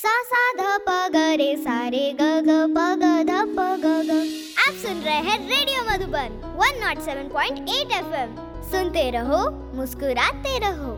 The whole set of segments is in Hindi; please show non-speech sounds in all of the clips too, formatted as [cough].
सा सा ध प ग रे सा रे ग ग प ग ध प ग ग। आप सुन रहे हैं रेडियो मधुबन 107.8 एफएम सुनते रहो, मुस्कुराते रहो।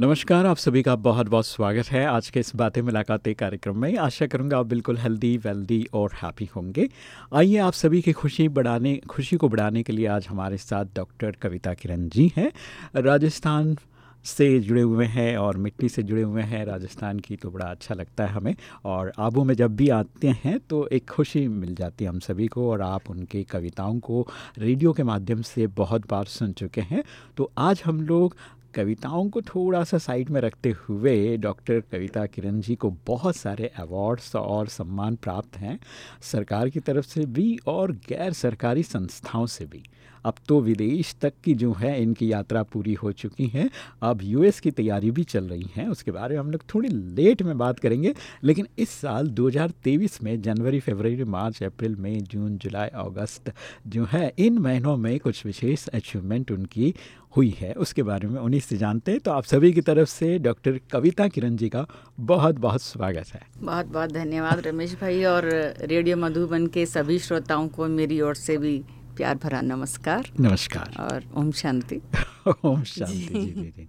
नमस्कार, आप सभी का बहुत बहुत स्वागत है आज के इस बातें मुलाकातें कार्यक्रम में। आशा करूँगा आप बिल्कुल हेल्दी वेल्दी और हैप्पी होंगे। आइए आप सभी की खुशी बढ़ाने, खुशी को बढ़ाने के लिए आज हमारे साथ डॉक्टर कविता किरण जी हैं। राजस्थान से जुड़े हुए हैं और मिट्टी से जुड़े हुए हैं राजस्थान की तो बड़ा अच्छा लगता है हमें। और आबू में जब भी आते हैं तो एक खुशी मिल जाती है हम सभी को और आप उनकी कविताओं को रेडियो के माध्यम से बहुत बार सुन चुके हैं। तो आज हम लोग कविताओं को थोड़ा सा साइड में रखते हुए डॉक्टर कविता किरण जी को बहुत सारे अवार्ड्स और सम्मान प्राप्त हैं, सरकार की तरफ़ से भी और गैर सरकारी संस्थाओं से भी। अब तो विदेश तक की जो है, इनकी यात्रा पूरी हो चुकी है। अब यूएस की तैयारी भी चल रही है, उसके बारे में हम लोग थोड़ी लेट में बात करेंगे, लेकिन इस साल 2023 में जनवरी, फरवरी, मार्च, अप्रैल, मई, जून, जुलाई, अगस्त जो है, इन महीनों में कुछ विशेष अचीवमेंट उनकी हुई है। उसके बारे में उन्हीं से जानते हैं। तो आप सभी की तरफ़ से डॉक्टर कविता किरण जी का बहुत बहुत स्वागत है। बहुत बहुत धन्यवाद रमेश भाई और रेडियो मधुबन के सभी श्रोताओं को मेरी ओर से भी प्यार भरा नमस्कार। नमस्कार। और ओम शांति। [laughs] ओम शांति जी जी जी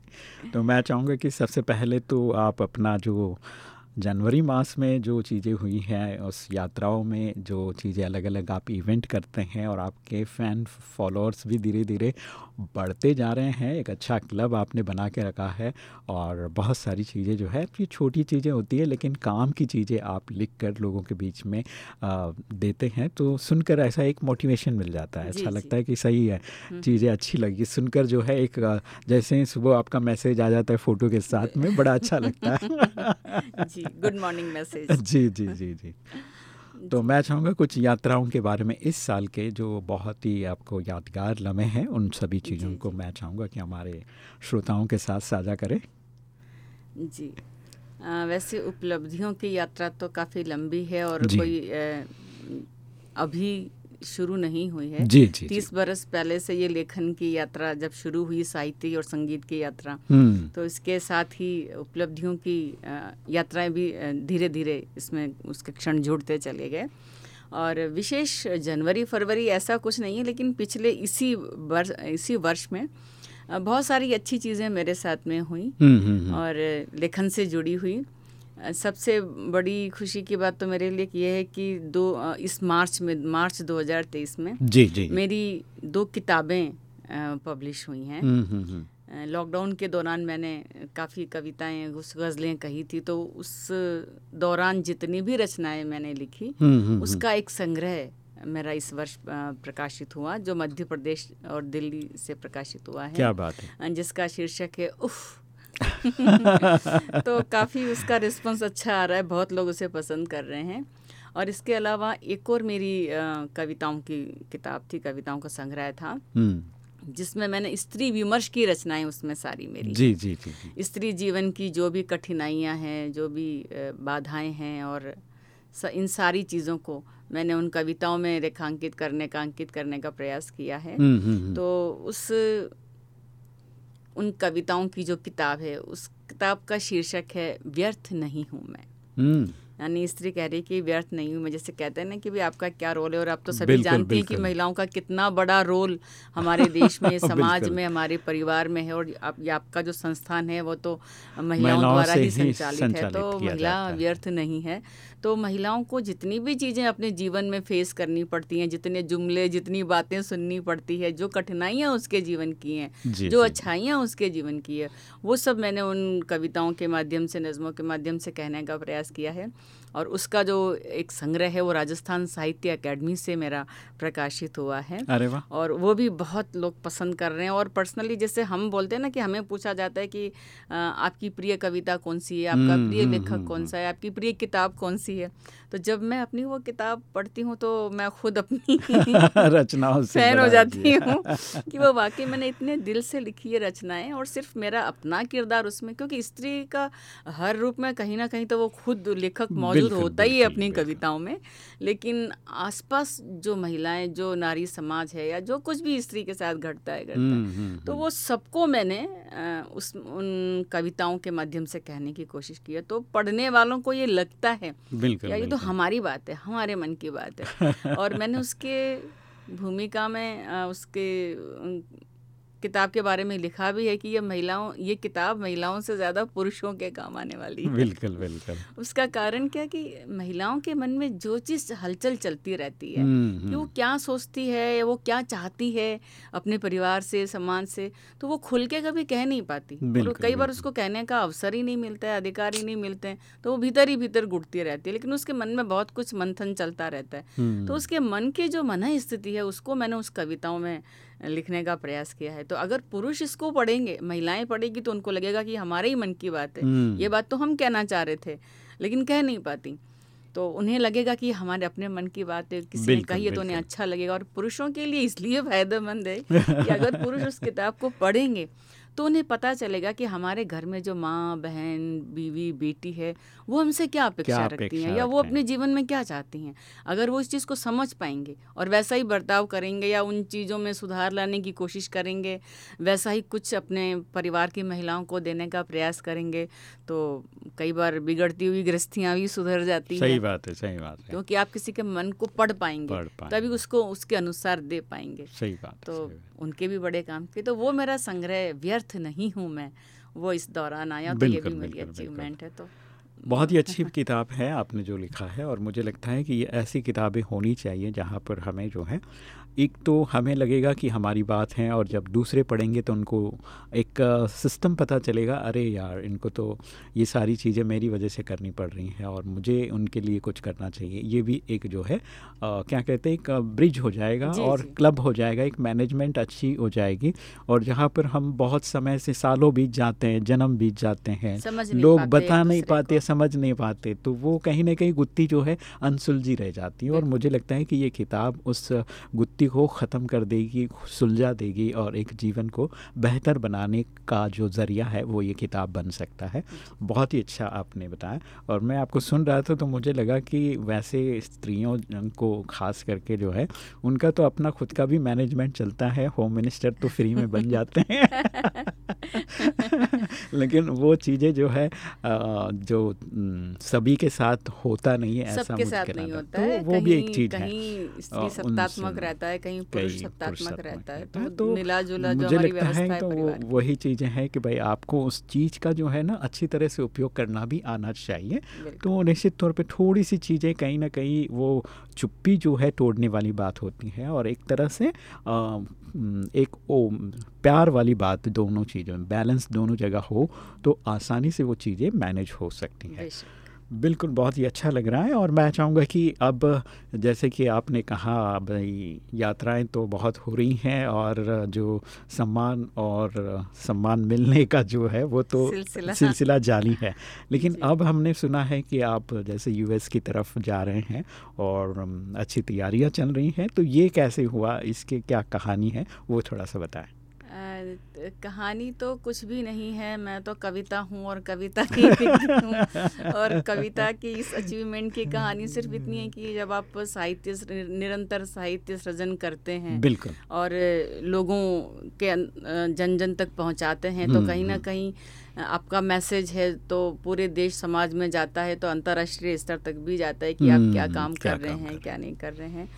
तो मैं चाहूँगा कि सबसे पहले तो आप अपना जो जनवरी मास में जो चीज़ें हुई हैं उस यात्राओं में जो चीज़ें अलग अलग आप इवेंट करते हैं और आपके फ़ैन फॉलोअर्स भी धीरे धीरे बढ़ते जा रहे हैं। एक अच्छा क्लब आपने बना के रखा है और बहुत सारी चीज़ें जो है ये छोटी चीज़ें होती है लेकिन काम की चीज़ें आप लिख कर लोगों के बीच में आ, देते हैं तो सुनकर ऐसा एक मोटिवेशन मिल जाता है। अच्छा लगता है कि सही है हम्म। चीज़ें अच्छी लगी। सुनकर जो है एक जैसे सुबह आपका मैसेज आ जाता है फ़ोटो के साथ में बड़ा अच्छा लगता है। [laughs] जी गुड मॉर्निंग मैसेज जी जी जी जी। तो मैं चाहूँगा कुछ यात्राओं के बारे में इस साल के जो बहुत ही आपको यादगार लम्हे हैं उन सभी चीज़ों को मैं चाहूँगा कि हमारे श्रोताओं के साथ साझा करें। जी। आ, वैसे उपलब्धियों की यात्रा तो काफ़ी लंबी है और कोई आ, अभी शुरू नहीं हुई है। जी जी तीस बरस पहले से ये लेखन की यात्रा जब शुरू हुई साहित्य और संगीत की यात्रा हम्म। तो इसके साथ ही उपलब्धियों की यात्राएँ भी धीरे धीरे इसमें उसके क्षण जुड़ते चले गए। और विशेष जनवरी फरवरी ऐसा कुछ नहीं है लेकिन पिछले इसी वर्ष इसी वर्ष में बहुत सारी अच्छी चीज़ें मेरे साथ में हुई हम्म, हम्म, और लेखन से जुड़ी हुई। सबसे बड़ी खुशी की बात तो मेरे लिए ये है कि दो इस मार्च में मार्च 2023 में जी जी मेरी दो किताबें पब्लिश हुई हैं। हम्म, हम्म, हम्म। लॉकडाउन के दौरान मैंने काफ़ी कविताएँ उस गज़लें कही थी तो उस दौरान जितनी भी रचनाएँ मैंने लिखी उसका एक संग्रह मेरा इस वर्ष प्रकाशित हुआ जो मध्य प्रदेश और दिल्ली से प्रकाशित हुआ है। क्या बात है। जिसका शीर्षक है उफ़ [laughs] तो काफ़ी उसका रिस्पॉन्स अच्छा आ रहा है बहुत लोग उसे पसंद कर रहे हैं। और इसके अलावा एक और मेरी कविताओं की किताब थी कविताओं का संग्रह था। हम्म। जिसमें मैंने स्त्री विमर्श की रचनाएँ उसमें सारी मेरी। जी जी जी, जी। स्त्री जीवन की जो भी कठिनाइयाँ हैं जो भी बाधाएँ हैं और इन सारी चीज़ों को मैंने उन कविताओं में रेखांकित करने का अंकित करने का प्रयास किया है। हम्म, हम्म, तो उस उन कविताओं की जो किताब है, उस किताब का शीर्षक है, व्यर्थ नहीं हूँ मैं हम्म। यानी स्त्री कह रही कि व्यर्थ नहीं हुई मैं जैसे कहते हैं ना कि भी आपका क्या रोल है और आप तो सभी जानती हैं कि महिलाओं का कितना बड़ा रोल हमारे देश में [laughs] समाज में हमारे परिवार में है और आप, आपका जो संस्थान है वो तो महिलाओं द्वारा ही संचालित है तो महिला व्यर्थ नहीं है। तो महिलाओं को जितनी भी चीज़ें अपने जीवन में फेस करनी पड़ती हैं जितने जुमले जितनी बातें सुननी पड़ती है जो कठिनाइयाँ उसके जीवन की हैं जो। अच्छाइयाँ उसके जीवन की है वो सब मैंने उन कविताओं के माध्यम से नज़मों के माध्यम से कहने का प्रयास किया है। और उसका जो एक संग्रह है वो राजस्थान साहित्य अकेडमी से मेरा प्रकाशित हुआ है। अरे वाह। और वो भी बहुत लोग पसंद कर रहे हैं और पर्सनली जैसे हम बोलते हैं ना कि हमें पूछा जाता है कि आपकी प्रिय कविता कौन सी है आपका हम्म, प्रिय हम्म, लेखक हम्म, कौन सा है आपकी प्रिय किताब कौन सी है? तो जब मैं अपनी वो किताब पढ़ती हूँ तो मैं खुद अपनी [laughs] रचनाओं से फ़ैन हो जाती हूँ कि वो वाकई मैंने इतने दिल से लिखी है रचनाएँ और सिर्फ़ मेरा अपना किरदार उसमें क्योंकि स्त्री का हर रूप में कहीं ना कहीं तो वो खुद लेखक मौजूद मौजूद होता ही है अपनी कविताओं में। लेकिन आसपास जो महिलाएँ जो नारी समाज है या जो कुछ भी स्त्री के साथ घटता है घटता है हम्म, हम्म, तो वो सबको मैंने उस उन कविताओं के माध्यम से कहने की कोशिश की है। तो पढ़ने वालों को ये लगता है बिल्कुल ये तो हमारी बात है हमारे मन की बात है। और मैंने [laughs] उसके भूमिका में उसके किताब के बारे में लिखा भी है कि ये महिलाओं ये किताब महिलाओं से ज़्यादा पुरुषों के काम आने वाली है। बिल्कुल बिल्कुल। उसका कारण क्या कि महिलाओं के मन में जो चीज़ हलचल चलती रहती है हम्म, कि वो हम्म। क्या सोचती है या वो क्या चाहती है अपने परिवार से समाज से तो वो खुल के कभी कह नहीं पाती। और कई बार उसको कहने का अवसर ही नहीं मिलता है अधिकार ही नहीं मिलते हैं तो वो भीतर ही भीतर घुटती रहती है लेकिन उसके मन में बहुत कुछ मंथन चलता रहता है। हम्म। तो उसके मन की जो मन स्थिति है उसको मैंने उस कविताओं में लिखने का प्रयास किया है। तो अगर पुरुष इसको पढ़ेंगे महिलाएँ पढ़ेगी तो उनको लगेगा कि हमारे ही मन की बात है। हम्म। ये बात तो हम कहना चाह रहे थे लेकिन कह नहीं पाती। तो उन्हें लगेगा कि हमारे अपने मन की बात है किसी ने कही है तो उन्हें अच्छा लगेगा। और पुरुषों के लिए इसलिए फ़ायदेमंद है कि अगर पुरुष उस किताब को पढ़ेंगे तो उन्हें पता चलेगा कि हमारे घर में जो माँ बहन बीवी बेटी है वो हमसे क्या अपेक्षा रखती हैं? या वो अपने जीवन में क्या चाहती हैं? अगर वो इस चीज़ को समझ पाएँगे और वैसा ही बर्ताव करेंगे या उन चीज़ों में सुधार लाने की कोशिश करेंगे वैसा ही कुछ अपने परिवार की महिलाओं को देने का प्रयास करेंगे तो कई बार बिगड़ती हुई गृहस्थियाँ भी सुधर जाती सही बात है सही बात है। क्योंकि आप किसी के मन को पढ़ पाएँगे तभी उसको उसके अनुसार दे पाएँगे। सही बात तो उनके भी बड़े काम। किए तो वो मेरा संग्रह व्यर्थ नहीं हूँ मैं। वो इस दौरान आया तो ये भी मेरी अचीवमेंट है तो। बहुत ही अच्छी किताब है आपने जो लिखा है और मुझे लगता है कि ये ऐसी किताबें होनी चाहिए जहाँ पर हमें जो है एक तो हमें लगेगा कि हमारी बात है और जब दूसरे पढ़ेंगे तो उनको एक सिस्टम पता चलेगा अरे यार इनको तो ये सारी चीज़ें मेरी वजह से करनी पड़ रही हैं और मुझे उनके लिए कुछ करना चाहिए। ये भी एक जो है आ, क्या कहते हैं एक ब्रिज हो जाएगा जी, और जी. क्लब हो जाएगा एक मैनेजमेंट अच्छी हो जाएगी और जहाँ पर हम बहुत समय से सालों बीत जाते हैं जन्म बीत जाते हैं लोग बता नहीं पाते समझ नहीं पाते तो वो कहीं ना कहीं गुत्ती जो है अनसुलझी रह जाती है और मुझे लगता है कि ये किताब उस गुत्ती विपत्ति को ख़त्म कर देगी सुलझा देगी और एक जीवन को बेहतर बनाने का जो ज़रिया है वो ये किताब बन सकता है। बहुत ही अच्छा आपने बताया और मैं आपको सुन रहा था तो मुझे लगा कि वैसे स्त्रियों को ख़ास करके जो है उनका तो अपना खुद का भी मैनेजमेंट चलता है होम मिनिस्टर तो फ्री में बन जाते हैं। [laughs] लेकिन वो चीज़ें जो है जो सभी के साथ होता नहीं है ऐसा मुझे नहीं होता तो है वो भी एक चीज़ है। सत्तात्मक रहता है है कहीं पुरुष सत्तात्मक रहता है तो, तो मिला जुला जो हमारी व्यवस्था है, तो वही चीज़ें हैं कि भाई आपको उस चीज़ का जो है ना अच्छी तरह से उपयोग करना भी आना चाहिए। तो निश्चित तौर पे थोड़ी सी चीज़ें कहीं ना कहीं वो चुप्पी जो है तोड़ने वाली बात होती है और एक तरह से आ, एक ओ प्यार वाली बात दोनों चीज़ों में बैलेंस दोनों जगह हो तो आसानी से वो चीज़ें मैनेज हो सकती हैं। बिल्कुल बहुत ही अच्छा लग रहा है और मैं चाहूँगा कि अब जैसे कि आपने कहा भाई यात्राएँ तो बहुत हो रही हैं और जो सम्मान और सम्मान मिलने का जो है वो तो सिलसिला, सिलसिला जारी है। लेकिन अब हमने सुना है कि आप जैसे यूएस की तरफ़ जा रहे हैं और अच्छी तैयारियाँ चल रही हैं तो ये कैसे हुआ? इसके क्या कहानी है? वो थोड़ा सा बताएँ। कहानी तो कुछ भी नहीं है। मैं तो कविता हूँ और कविता की हूँ। और कविता की इस अचीवमेंट की कहानी सिर्फ़ इतनी है कि जब आप साहित्य निरंतर साहित्य सृजन करते हैं बिल्कुल। और लोगों के जन जन तक पहुँचाते हैं तो हम्म, कहीं ना हम्म। कहीं आपका मैसेज है तो पूरे देश समाज में जाता है तो अंतर्राष्ट्रीय स्तर तक भी जाता है कि आप क्या हम्म, काम कर रहे हैं क्या नहीं कर रहे हैं।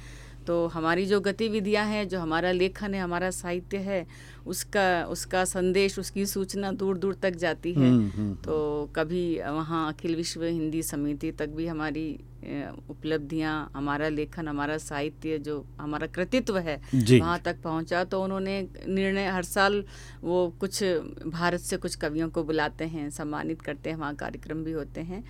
तो हमारी जो गतिविधियाँ हैं जो हमारा लेखन है हमारा साहित्य है उसका उसका संदेश उसकी सूचना दूर दूर तक जाती है। हम्म, हम्म, तो कभी वहाँ अखिल विश्व हिंदी समिति तक भी हमारी उपलब्धियाँ हमारा लेखन हमारा साहित्य जो हमारा कृतित्व है वहाँ तक पहुँचा तो उन्होंने निर्णय हर साल वो कुछ भारत से कुछ कवियों को बुलाते हैं सम्मानित करते हैं वहाँ कार्यक्रम भी होते हैं।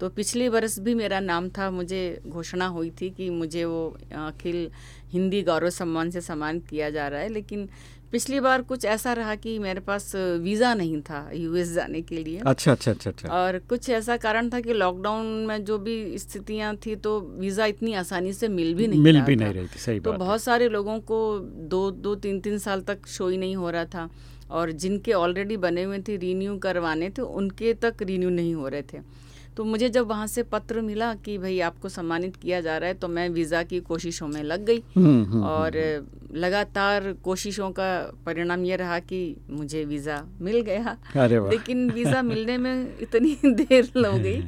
तो पिछले वर्ष भी मेरा नाम था मुझे घोषणा हुई थी कि मुझे वो अखिल हिंदी गौरव सम्मान से सम्मानित किया जा रहा है लेकिन पिछली बार कुछ ऐसा रहा कि मेरे पास वीज़ा नहीं था यूएस जाने के लिए। अच्छा अच्छा अच्छा अच्छा। और कुछ ऐसा कारण था कि लॉकडाउन में जो भी स्थितियाँ थी तो वीज़ा इतनी आसानी से मिल भी नहीं मिल भी नहीं रही थी सही तो बहुत सारे लोगों को दो दो तीन तीन साल तक शो ही नहीं हो रहा था और जिनके ऑलरेडी बने हुए थे रीन्यू करवाने थे उनके तक रीन्यू नहीं हो रहे थे। तो मुझे जब वहाँ से पत्र मिला कि भाई आपको सम्मानित किया जा रहा है तो मैं वीज़ा की कोशिशों में लग गई। हम्म, हम्म, और लगातार कोशिशों का परिणाम ये रहा कि मुझे वीज़ा मिल गया। लेकिन वीज़ा मिलने में इतनी [laughs] देर हो गई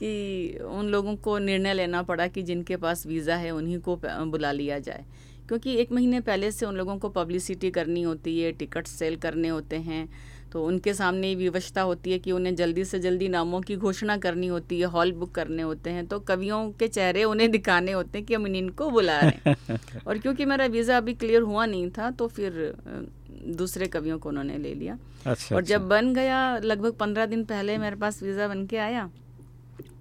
कि उन लोगों को निर्णय लेना पड़ा कि जिनके पास वीज़ा है उन्हीं को बुला लिया जाए। क्योंकि एक महीने पहले से उन लोगों को पब्लिसिटी करनी होती है टिकट सेल करने होते हैं। तो उनके सामने विवशता होती है कि उन्हें जल्दी से जल्दी नामों की घोषणा करनी होती है हॉल बुक करने होते हैं। तो कवियों के चेहरे उन्हें दिखाने होते हैं कि हम इनको बुला रहे हैं। [laughs] और क्योंकि मेरा वीज़ा अभी क्लियर हुआ नहीं था तो फिर दूसरे कवियों को उन्होंने ले लिया। अच्छा, और जब अच्छा। बन गया लगभग पंद्रह दिन पहले मेरे पास वीज़ा बन के आया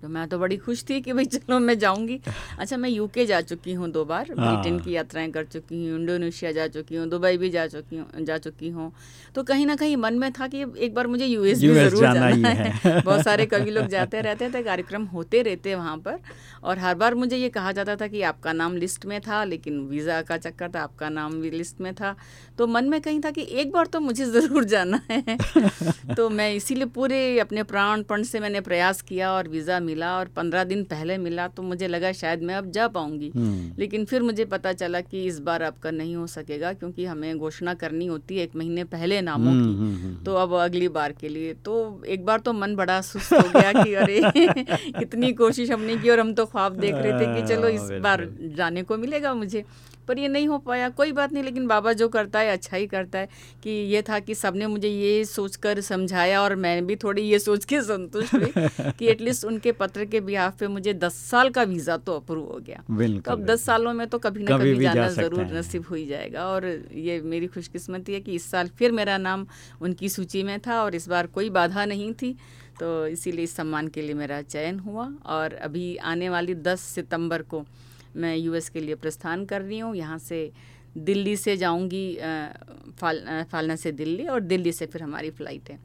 तो मैं तो बड़ी खुश थी कि भाई चलो मैं जाऊँगी। अच्छा मैं यूके जा चुकी हूँ दो बार। हाँ। ब्रिटेन की यात्राएँ कर चुकी हूँ इंडोनेशिया जा चुकी हूँ दुबई भी जा चुकी हूँ जा चुकी हूँ। तो कहीं ना कहीं मन में था कि एक बार मुझे यूएस भी ज़रूर जाना, जाना है, है। [laughs] बहुत सारे कवि लोग जाते रहते थे कार्यक्रम होते रहते वहाँ पर। और हर बार मुझे ये कहा जाता था कि आपका नाम लिस्ट में था लेकिन वीज़ा का चक्कर था आपका नाम भी लिस्ट में था। तो मन में कहीं था कि एक बार तो मुझे ज़रूर जाना है। [laughs] तो मैं इसीलिए पूरे अपने प्राणपण से मैंने प्रयास किया और वीज़ा मिला और पंद्रह दिन पहले मिला तो मुझे लगा शायद मैं अब जा पाऊँगी। हम्म। लेकिन फिर मुझे पता चला कि इस बार आपका नहीं हो सकेगा क्योंकि हमें घोषणा करनी होती है एक महीने पहले नामों की। हम्म, हम्म, तो अब अगली बार के लिए। तो एक बार तो मन बड़ा सुस्त हो गया कि अरे [laughs] कितनी कोशिश हमने की और हम तो ख्वाब देख रहे थे कि चलो इस बार जाने को मिलेगा मुझे। पर ये नहीं हो पाया। कोई बात नहीं लेकिन बाबा जो करता है अच्छा ही करता है कि ये था कि सबने मुझे ये सोचकर समझाया और मैं भी थोड़ी ये सोच के संतुष्ट हुई [laughs] कि एटलीस्ट उनके पत्र के बिहाफ पे मुझे दस साल का वीज़ा तो अप्रूव हो गया। तो अब दस सालों में तो कभी ना कभी, कभी जाना ज़रूर नसीब हो ही जाएगा। और ये मेरी खुशकिस्मती है कि इस साल फिर मेरा नाम उनकी सूची में था और इस बार कोई बाधा नहीं थी। तो इसीलिए इस सम्मान के लिए मेरा चयन हुआ और अभी आने वाली दस सितंबर को मैं यूएस के लिए प्रस्थान कर रही हूँ। यहाँ से दिल्ली से जाऊँगी फाल फालना से दिल्ली और दिल्ली से फिर हमारी फ़्लाइट है।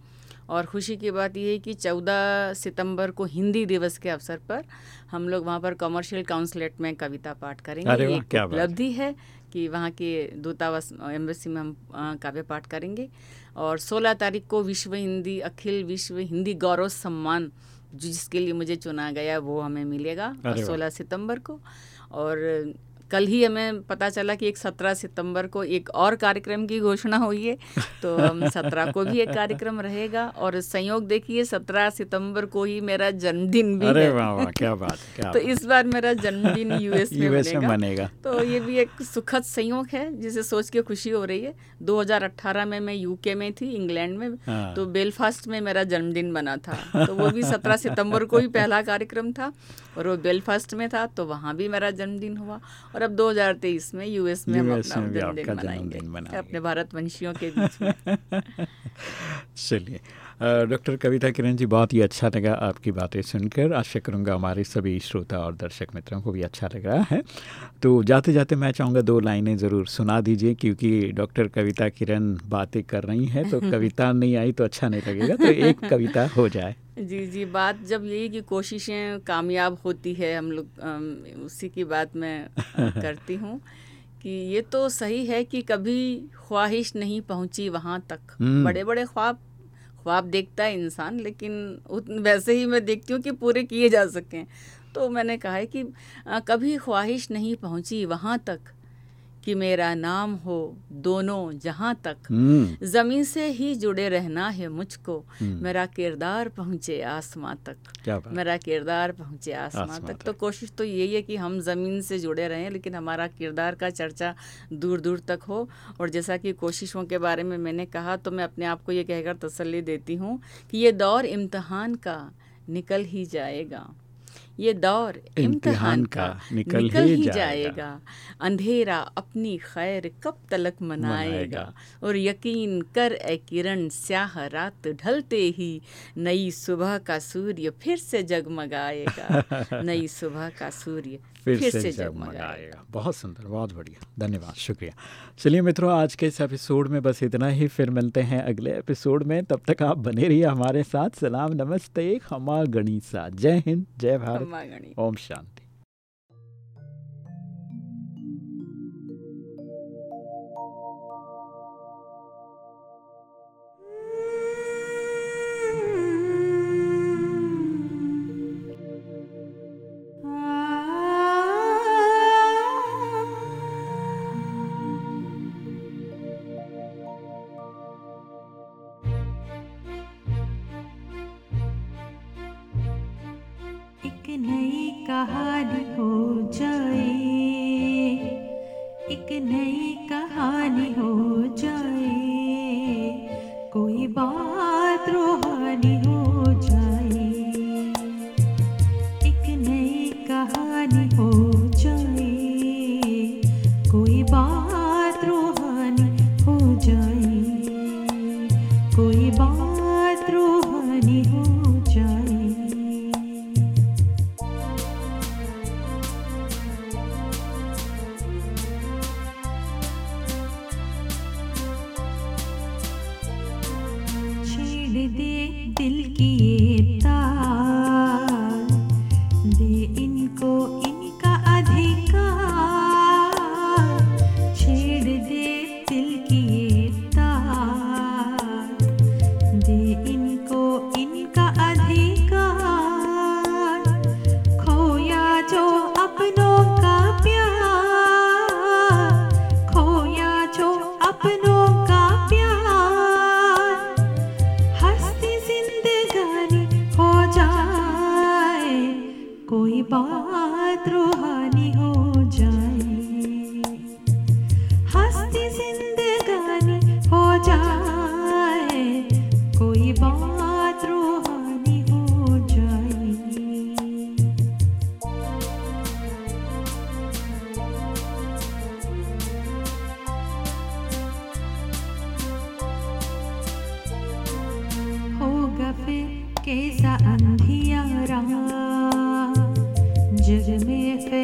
और खुशी की बात यह है कि 14 सितंबर को हिंदी दिवस के अवसर पर हम लोग वहाँ पर कमर्शियल काउंसलेट में कविता पाठ करेंगे। एक उपलब्धि है कि वहाँ के दूतावास एम्बेसी में हम काव्य पाठ करेंगे। और 16 तारीख को विश्व हिंदी अखिल विश्व हिंदी गौरव सम्मान जिसके लिए मुझे चुना गया वो हमें मिलेगा सोलह सितंबर को। और कल ही हमें पता चला कि एक सत्रह सितंबर को एक और कार्यक्रम की घोषणा हुई है तो हम [laughs] सत्रह को भी एक कार्यक्रम रहेगा और संयोग देखिए सत्रह सितंबर को ही मेरा जन्मदिन भी अरे वाह वाह क्या [laughs] बात क्या तो इस बार मेरा जन्मदिन यूएस [laughs] में बनेगा, बनेगा। तो ये भी एक सुखद संयोग है जिसे सोच के खुशी हो रही है। 2018 में मैं यूके में थी इंग्लैंड में हाँ। तो बेलफास्ट में मेरा जन्मदिन बना था। तो वो भी सत्रह सितंबर को ही पहला कार्यक्रम था और वो बेलफास्ट में था तो वहाँ भी मेरा जन्मदिन हुआ। और अब 2023 में यूएस में हम अपना जन्मदिन मनाएँगे। अपने भारतवंशियों के [laughs] बीच में। चलिए डॉक्टर कविता किरण जी बहुत ही अच्छा लगा आपकी बातें सुनकर। आशा करूँगा हमारे सभी श्रोता और दर्शक मित्रों को भी अच्छा लग रहा है। तो जाते जाते मैं चाहूँगा दो लाइनें ज़रूर सुना दीजिए क्योंकि डॉक्टर कविता किरण बातें कर रही हैं तो [laughs] कविता नहीं आई तो अच्छा नहीं लगेगा तो एक कविता हो जाए। जी जी बात जब यही कि कोशिशें कामयाब होती है हम लोग उसी की बात मैं [laughs] करती हूँ कि ये तो सही है कि कभी ख्वाहिश नहीं पहुँची वहाँ तक हम्म। बड़े बड़े ख्वाब ख्वाब देखता है इंसान लेकिन वैसे ही मैं देखती हूँ कि पूरे किए जा सकें तो मैंने कहा है कि कभी ख्वाहिश नहीं पहुँची वहाँ तक कि मेरा नाम हो दोनों जहाँ तक। हम्म। ज़मीन से ही जुड़े रहना है मुझको। हम्म। मेरा किरदार पहुँचे आसमां तक। मेरा किरदार पहुँचे आसमां तक। तो कोशिश तो यही है कि हम ज़मीन से जुड़े रहें लेकिन हमारा किरदार का चर्चा दूर दूर तक हो। और जैसा कि कोशिशों के बारे में मैंने कहा तो मैं अपने आप को ये कहकर तसल्ली देती हूँ कि ये दौर इम्तहान का निकल ही जाएगा। ये दौर इम्तिहान का निकल, निकल ही जाएगा।, जाएगा। अंधेरा अपनी खैर कब तलक मनाएगा? और यकीन कर ए किरण स्याह रात ढलते ही नई सुबह का सूर्य फिर से जगमगाएगा। [laughs] नई सुबह का सूर्य फिर, फिर से, जगमगाएगा बहुत सुंदर बहुत बढ़िया। धन्यवाद शुक्रिया। चलिए मित्रों आज के इस एपिसोड में बस इतना ही। फिर मिलते हैं अगले एपिसोड में। तब तक आप बने रहिए हमारे साथ। सलाम नमस्ते खमा गणिसा। जय हिंद जय भारत। ओम शांति। कैसा अंधियारा जग में फैलेगा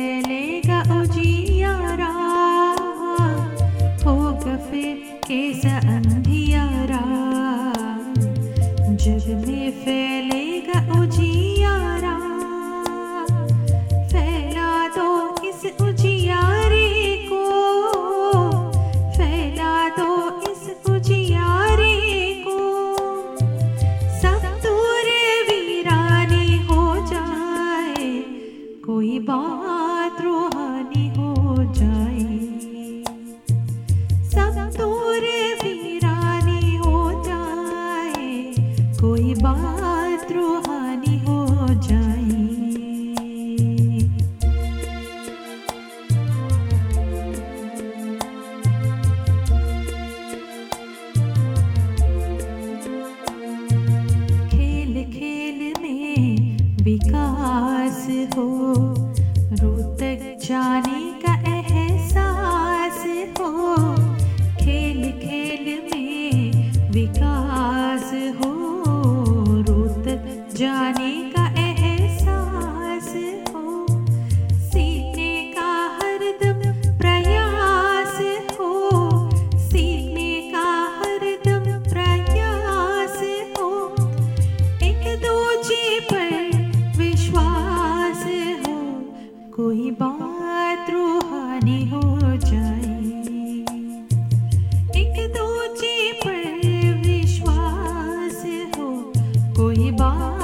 तक कोई बात